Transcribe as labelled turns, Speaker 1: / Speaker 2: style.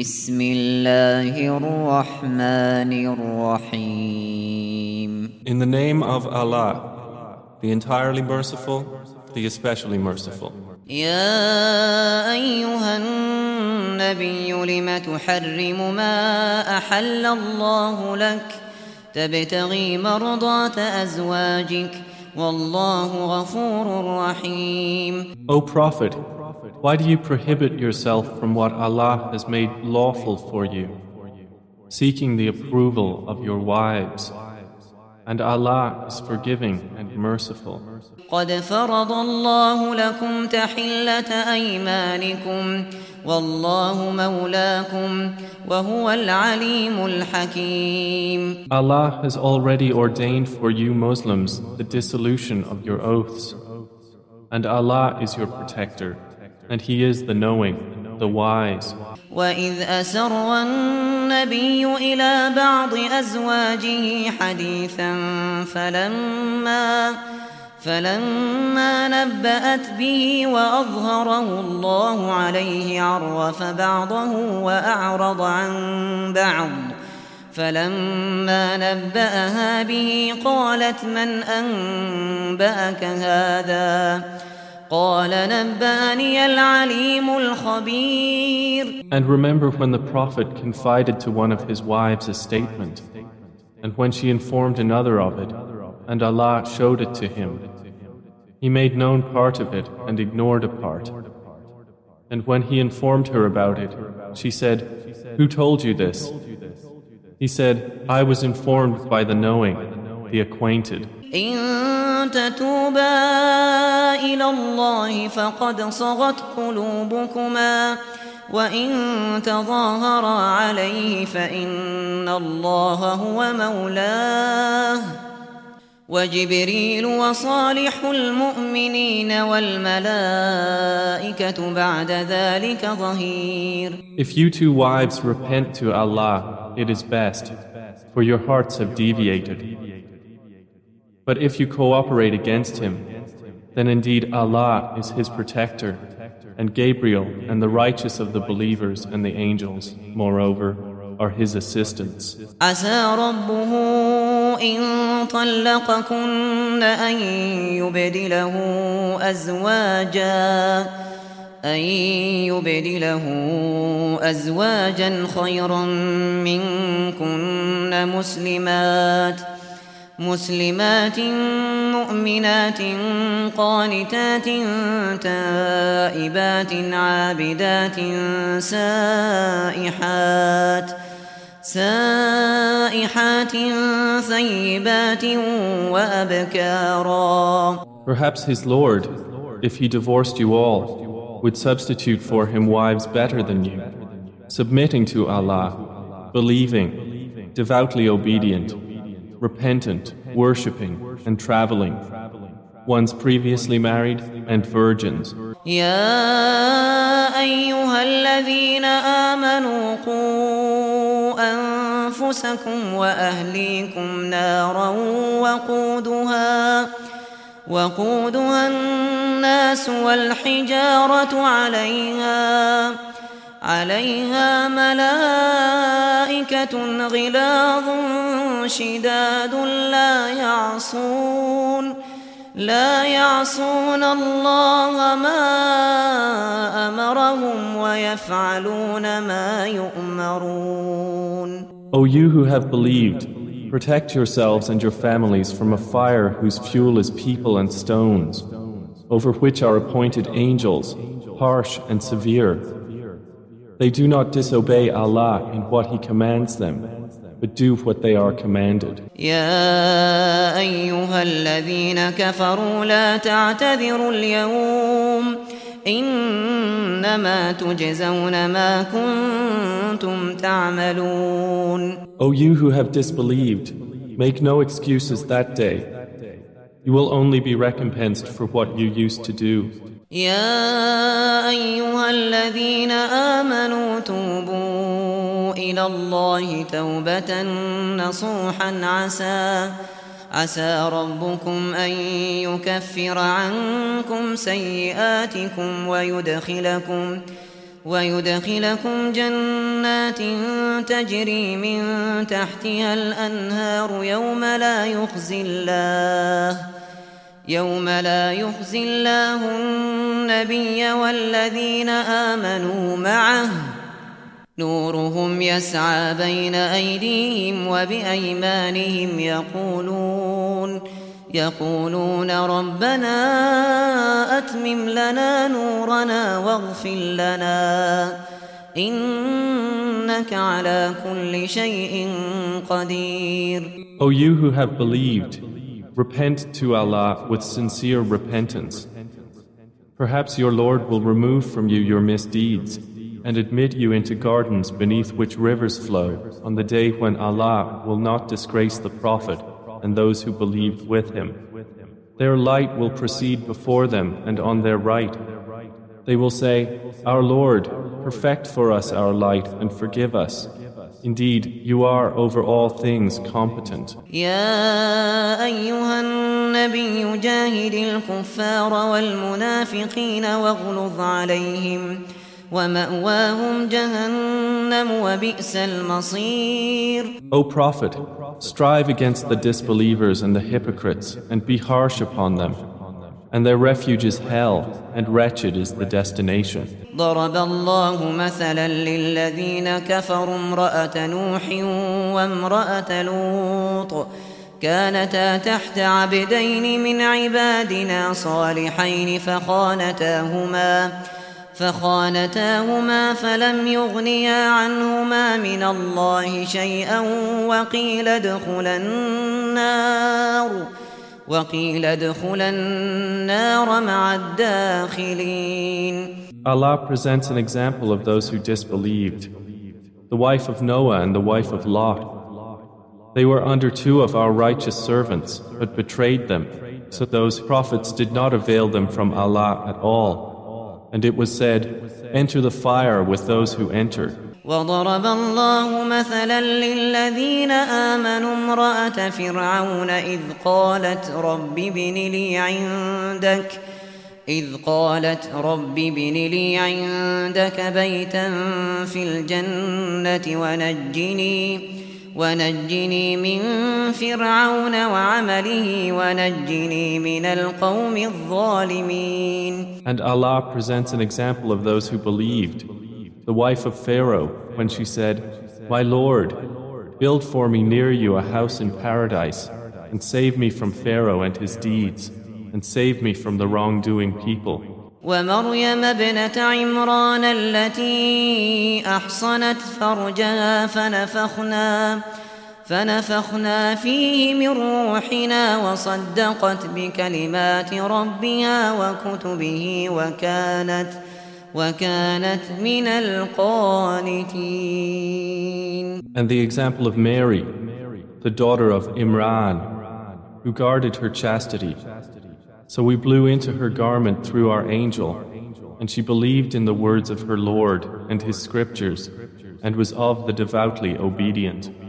Speaker 1: بسم الله الرحمن الرحيم
Speaker 2: In the name of Allah, the entirely merciful, the especially merciful.
Speaker 1: يا أيها النبي لم تحرم ما أحل الله لك تبتغي مرضاة أزواجك والله غفور رحيم
Speaker 2: O Prophet, Why do you prohibit yourself from what Allah has made lawful for you, seeking the approval of your wives? And Allah is forgiving and merciful.
Speaker 1: قد فرض الله لكم تحلة أيمانكم والله مولاكم وهو العليم الحكيم
Speaker 2: Allah has already ordained for you Muslims the dissolution of your oaths and Allah is your protector And He is the knowing, the wise.
Speaker 1: وإذ أسر النبي إلى بعض أزواجه حديثا فلما فلما نبأت به وأظهره الله عليه عرف بعضه وأعرض عن بعض فلما نبأها به قالت من أنبأك هذا؟ And
Speaker 2: remember when the Prophet confided to one of his wives a statement, and when she informed another of it, and Allah showed it to him. He made known part of it and ignored a part. And when he informed her about it, she said, Who told you this? He said, I was informed by the knowing, the acquainted.
Speaker 1: إن تتوبا إلى الله فقد صغت قلوبكما وإن تظاهرا عليه فإن الله هو مولاه وجبريل وصالح المؤمنين والملائكة بعد ذلك ظهير
Speaker 2: If you two wives repent to Allah, it is best, for your hearts have deviated. But if you cooperate against him, then indeed Allah is his protector, and Gabriel and the righteous of the believers and the angels, moreover, are his assistants.
Speaker 1: إن طلقكن أن يبدله أزواجا أن يبدله أزواجا خيرا منكن مسلمات ۖ مسلمات مؤمنات قانتات تائبات عابدات سائحات سائحات ثيبات وأبكارا
Speaker 2: Perhaps his Lord, if he divorced you all, would substitute for him wives better than you, submitting to Allah, believing, devoutly obedient, repentant, worshipping, and traveling, ones previously married and virgins.
Speaker 1: أنفسكم وأهليكم نارا وقودها وقودها الناس والحجارة عليها عليها ملائكة غلاظ شداد لا يعصون لا يعصون الله ما أمرهم ويفعلون ما يؤمرون
Speaker 2: O you who have believed, protect yourselves and your families from a fire whose fuel is people and stones, over which are appointed angels, harsh and severe. They do not disobey Allah in what He commands them, but do what they are commanded. O you who have disbelieved, make no excuses that day. You will only be recompensed for what you used to do.
Speaker 1: يا ايها الذين امنوا توبوا الى الله توبه نصوحا عسى عسى ربكم ان يكفر عنكم سيئاتكم ويدخلكم ويدخلكم جنات تجري من تحتها الانهار يوم لا يخزي الله يوم لا يخزي الله النبي والذين آمنوا معه نورهم يسعى بين أيديهم وبأيمانهم يقولون يقولون ربنا أتمم لنا نورنا واغفر لنا إنك على كل شيء قدير
Speaker 2: O you who have believed Repent to Allah with sincere repentance. Perhaps your Lord will remove from you your misdeeds and admit you into gardens beneath which rivers flow on the day when Allah will not disgrace the Prophet and those who believed with him. Their light will proceed before them and on their right. They will say, Our Lord, perfect for us our light and forgive us. Indeed, you are over all things competent. O Prophet, strive against the disbelievers and the hypocrites and be harsh upon them and their refuge is hell, and wretched is the destination.
Speaker 1: ضرب الله مثلا للذين كفروا امرأة نوح وامرأة لوط كانتا تحت عبدين من عبادنا صالحين فخانتاهما فخانتاهما فلم يغنيا عنهما من الله شيئا وقيل ادخلا النار وقيل ادخل النار مع الداخلين
Speaker 2: Allah presents an example of those who disbelieved, the wife of Noah and the wife of Lot. They were under two of our righteous servants, but betrayed them, so those prophets did not avail them from Allah at all. And it was said, Enter the fire with those who enter.
Speaker 1: وضرب الله مثلا للذين آمنوا امرأة فرعون إذ قالت رب ابن لي عندك إذ قالت رب ابن لي عندك بيتا في الجنة ونجني ونجني من فرعون وعمله ونجني من القوم الظالمين
Speaker 2: And Allah presents an example of those who believed the wife of Pharaoh, when she said, My Lord, build for me near you a house in paradise, and save me from Pharaoh and his deeds, and save me from the wrongdoing people.
Speaker 1: ومريم ابنة عمران التي أحصنت فرجها فنفخنا فنفخنا فيه من روحنا وصدقت بكلمات ربها وكتبه وكانت ۖ and
Speaker 2: the example of Mary, the daughter of Imran, who guarded her chastity. So we blew into her garment through our angel, and she believed in the words of her Lord and his scriptures, and was of the devoutly obedient.